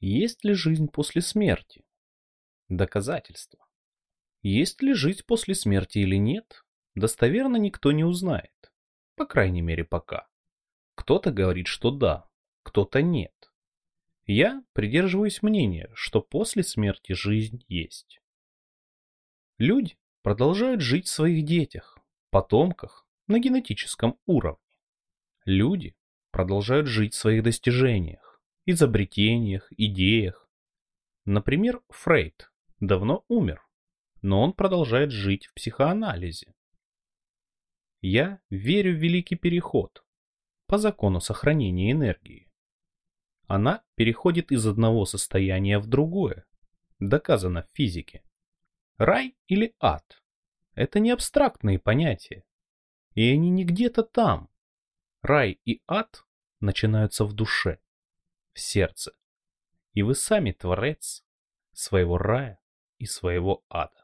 Есть ли жизнь после смерти? Доказательства. Есть ли жизнь после смерти или нет, достоверно никто не узнает. По крайней мере пока. Кто-то говорит, что да, кто-то нет. Я придерживаюсь мнения, что после смерти жизнь есть. Люди продолжают жить в своих детях, потомках на генетическом уровне. Люди продолжают жить в своих достижениях, изобретениях, идеях. Например, Фрейд давно умер, но он продолжает жить в психоанализе. Я верю в Великий Переход по закону сохранения энергии. Она переходит из одного состояния в другое, доказано в физике. Рай или ад – это не абстрактные понятия, и они не где-то там. Рай и ад начинаются в душе, в сердце. И вы сами творец своего рая и своего ада.